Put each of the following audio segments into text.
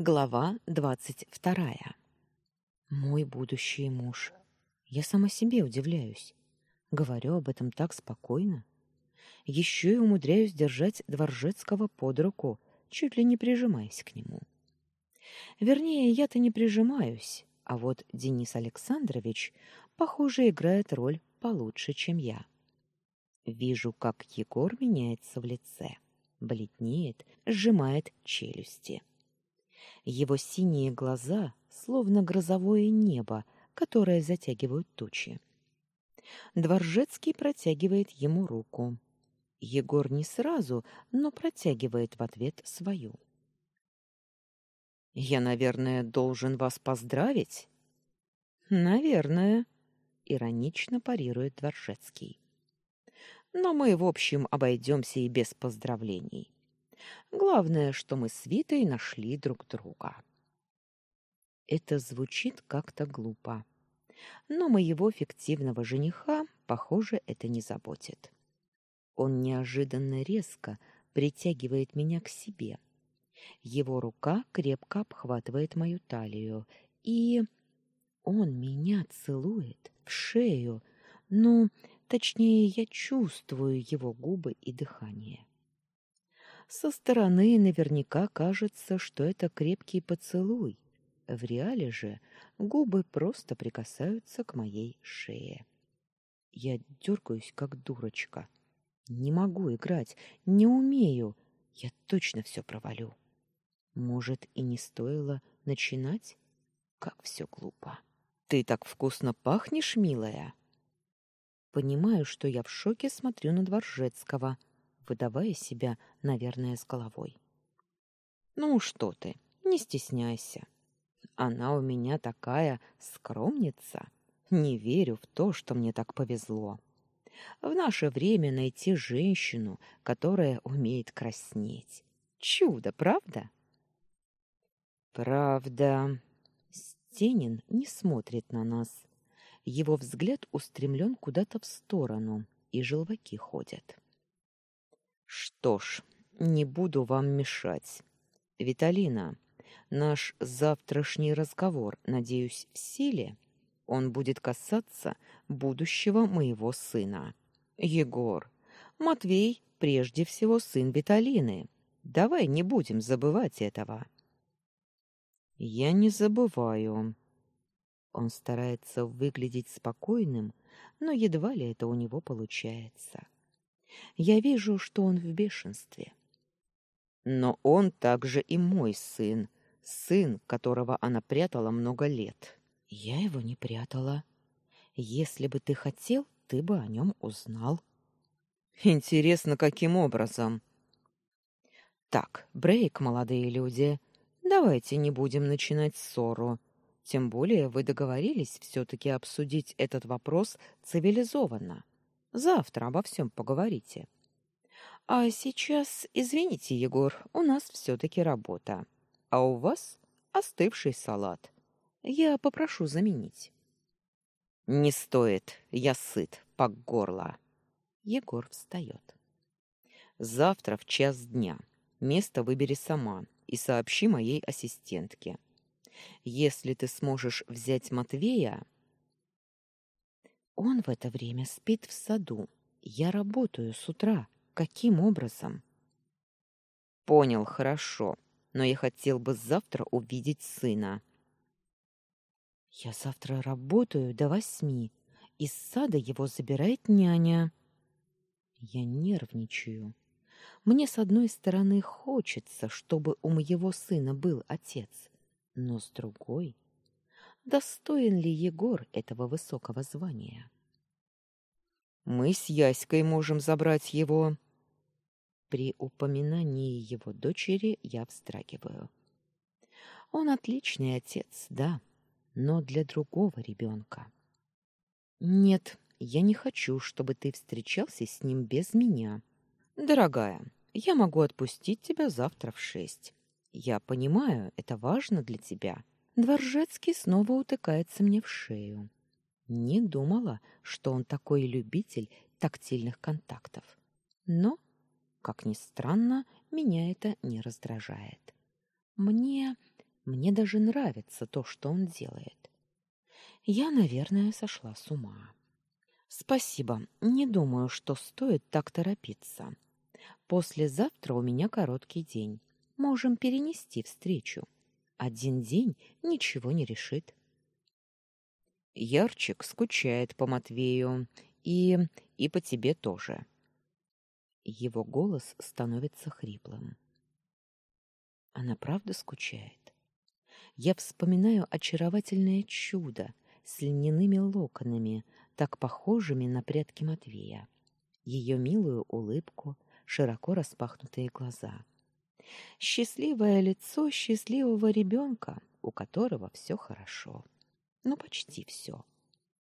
Глава двадцать вторая. Мой будущий муж. Я сама себе удивляюсь. Говорю об этом так спокойно. Еще и умудряюсь держать Дворжецкого под руку, чуть ли не прижимаясь к нему. Вернее, я-то не прижимаюсь, а вот Денис Александрович, похоже, играет роль получше, чем я. Вижу, как Егор меняется в лице, бледнеет, сжимает челюсти. Его синие глаза словно грозовое небо, которое затягивают тучи. Дворжецкий протягивает ему руку. Егор не сразу, но протягивает в ответ свою. Я, наверное, должен вас поздравить. Наверное, иронично парирует Дворжецкий. Но мы, в общем, обойдемся и без поздравлений. Главное, что мы с Витой нашли друг друга. Это звучит как-то глупо. Но моего фиктивного жениха, похоже, это не заботит. Он неожиданно резко притягивает меня к себе. Его рука крепко обхватывает мою талию, и он меня целует в шею. Ну, точнее, я чувствую его губы и дыхание. Со стороны наверняка кажется, что это крепкий поцелуй. В реале же губы просто прикасаются к моей шее. Я дергаюсь, как дурочка. Не могу играть, не умею. Я точно все провалю. Может, и не стоило начинать? Как все глупо. Ты так вкусно пахнешь, милая. Понимаю, что я в шоке смотрю на Дворжецкого, выдавая себя, наверное, с головой. Ну что ты, не стесняйся. Она у меня такая скромница. Не верю в то, что мне так повезло. В наше время найти женщину, которая умеет краснеть. Чудо, правда? Правда. Стенин не смотрит на нас. Его взгляд устремлен куда-то в сторону, и желваки ходят. Что ж, не буду вам мешать. Виталина, наш завтрашний разговор, надеюсь, в силе. Он будет касаться будущего моего сына. Егор, Матвей прежде всего сын Виталины. Давай не будем забывать этого. Я не забываю. Он старается выглядеть спокойным, но едва ли это у него получается. Я вижу, что он в бешенстве. Но он также и мой сын, сын, которого она прятала много лет. Я его не прятала. Если бы ты хотел, ты бы о нем узнал. Интересно, каким образом? Так, брейк, молодые люди. Давайте не будем начинать ссору. Тем более вы договорились все таки обсудить этот вопрос цивилизованно. Завтра обо всем поговорите. А сейчас, извините, Егор, у нас все-таки работа. А у вас остывший салат. Я попрошу заменить. Не стоит, я сыт по горло. Егор встает. Завтра в час дня. Место выбери сама и сообщи моей ассистентке. Если ты сможешь взять Матвея, он в это время спит в саду. Я работаю с утра. Каким образом? Понял, хорошо. Но я хотел бы завтра увидеть сына. Я завтра работаю до восьми. Из сада его забирает няня. Я нервничаю. Мне, с одной стороны, хочется, чтобы у моего сына был отец, но с другой достоин ли Егор этого высокого звания. Мы с Яськой можем забрать его. При упоминании его дочери я вздрагиваю. Он отличный отец, да, но для другого ребенка. Нет, я не хочу, чтобы ты встречался с ним без меня. Дорогая, я могу отпустить тебя завтра в шесть. Я понимаю, это важно для тебя. Дворжецкий снова утыкается мне в шею. Не думала, что он такой любитель тактильных контактов. Но, как ни странно, меня это не раздражает. Мне Мне даже нравится то, что он делает. Я, наверное, сошла с ума. Спасибо. Не думаю, что стоит так торопиться. Послезавтра у меня короткий день. Можем перенести встречу. Один день ничего не решит. Ярчик скучает по Матвею и и по тебе тоже. Его голос становится хриплым. Она правда скучает. Я вспоминаю очаровательное чудо с льняными локонами, так похожими на прядки Матвея, ее милую улыбку, широко распахнутые глаза. Счастливое лицо счастливого ребенка, у которого все хорошо. Ну, почти все.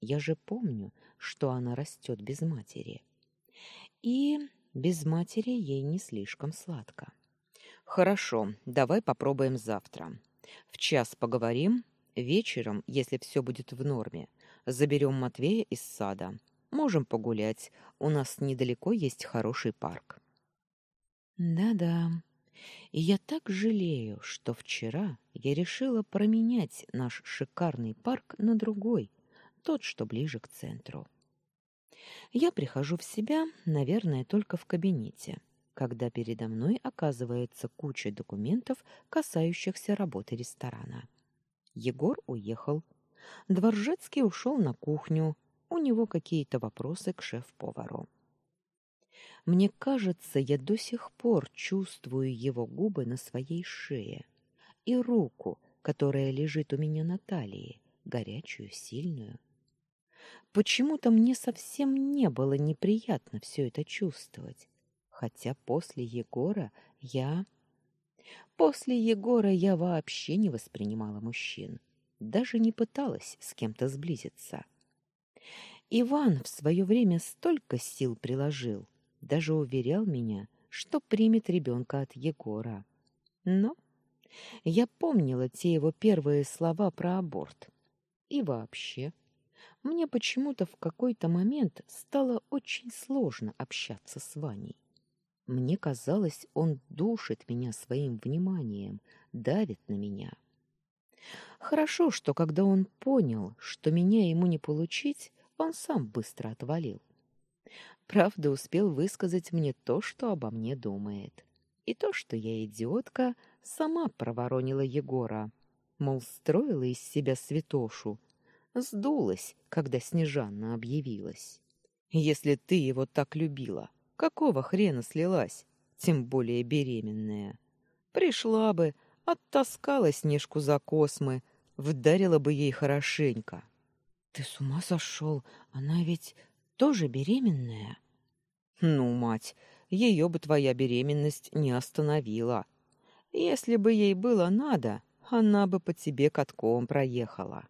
Я же помню, что она растет без матери. И без матери ей не слишком сладко. Хорошо, давай попробуем завтра. В час поговорим, вечером, если все будет в норме, заберем Матвея из сада. Можем погулять. У нас недалеко есть хороший парк. Да-да. И я так жалею, что вчера я решила променять наш шикарный парк на другой, тот, что ближе к центру. Я прихожу в себя, наверное, только в кабинете, когда передо мной оказывается куча документов, касающихся работы ресторана. Егор уехал. Дворжецкий ушел на кухню. У него какие-то вопросы к шеф-повару. Мне кажется, я до сих пор чувствую его губы на своей шее и руку, которая лежит у меня на талии, горячую, сильную. Почему-то мне совсем не было неприятно все это чувствовать, хотя после Егора я... После Егора я вообще не воспринимала мужчин, даже не пыталась с кем-то сблизиться. Иван в свое время столько сил приложил, даже уверял меня, что примет ребенка от Егора. Но я помнила те его первые слова про аборт. И вообще, мне почему-то в какой-то момент стало очень сложно общаться с Ваней. Мне казалось, он душит меня своим вниманием, давит на меня. Хорошо, что когда он понял, что меня ему не получить, он сам быстро отвалил. Правда, успел высказать мне то, что обо мне думает. И то, что я идиотка, сама проворонила Егора. Мол, строила из себя святошу. Сдулась, когда Снежанна объявилась. Если ты его так любила, какого хрена слилась, тем более беременная? Пришла бы, оттаскала Снежку за космы, вдарила бы ей хорошенько. Ты с ума сошел? Она ведь тоже беременная? Ну, мать, ее бы твоя беременность не остановила. Если бы ей было надо, она бы по тебе катком проехала.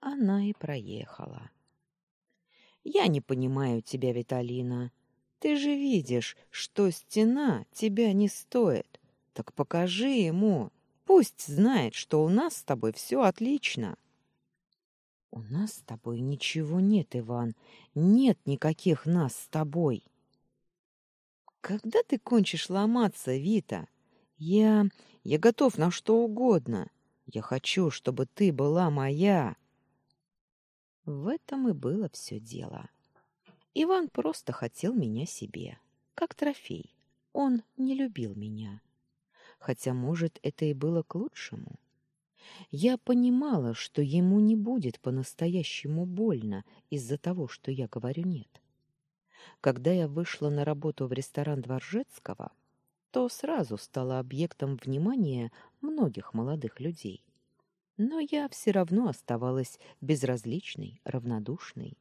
Она и проехала. Я не понимаю тебя, Виталина. Ты же видишь, что стена тебя не стоит. Так покажи ему. Пусть знает, что у нас с тобой все отлично. У нас с тобой ничего нет, Иван. Нет никаких нас с тобой. Когда ты кончишь ломаться, Вита? Я я готов на что угодно. Я хочу, чтобы ты была моя. В этом и было все дело. Иван просто хотел меня себе, как трофей. Он не любил меня. Хотя, может, это и было к лучшему. Я понимала, что ему не будет по-настоящему больно из-за того, что я говорю «нет». Когда я вышла на работу в ресторан Дворжецкого, то сразу стала объектом внимания многих молодых людей. Но я все равно оставалась безразличной, равнодушной.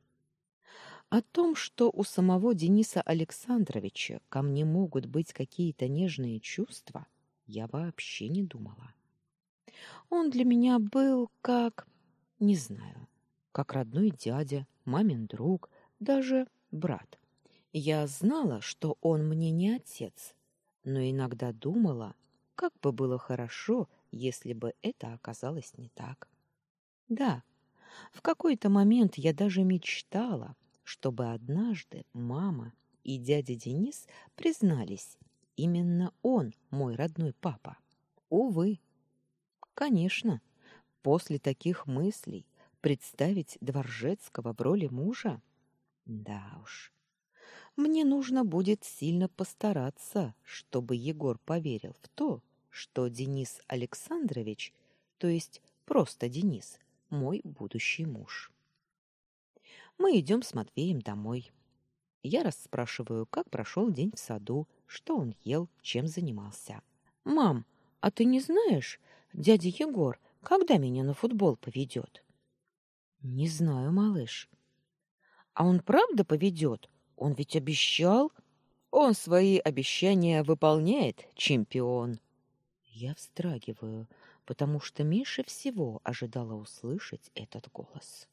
О том, что у самого Дениса Александровича ко мне могут быть какие-то нежные чувства, я вообще не думала. Он для меня был как, не знаю, как родной дядя, мамин друг, даже брат. Я знала, что он мне не отец, но иногда думала, как бы было хорошо, если бы это оказалось не так. Да, в какой-то момент я даже мечтала, чтобы однажды мама и дядя Денис признались, именно он мой родной папа. Увы, Конечно, после таких мыслей представить Дворжецкого в роли мужа? Да уж. Мне нужно будет сильно постараться, чтобы Егор поверил в то, что Денис Александрович, то есть просто Денис, мой будущий муж. Мы идем с Матвеем домой. Я расспрашиваю, как прошел день в саду, что он ел, чем занимался. «Мам, а ты не знаешь, дядя Егор, когда меня на футбол поведет?» «Не знаю, малыш». «А он правда поведет? Он ведь обещал...» «Он свои обещания выполняет, чемпион». Я вздрагиваю, потому что меньше всего ожидала услышать этот голос.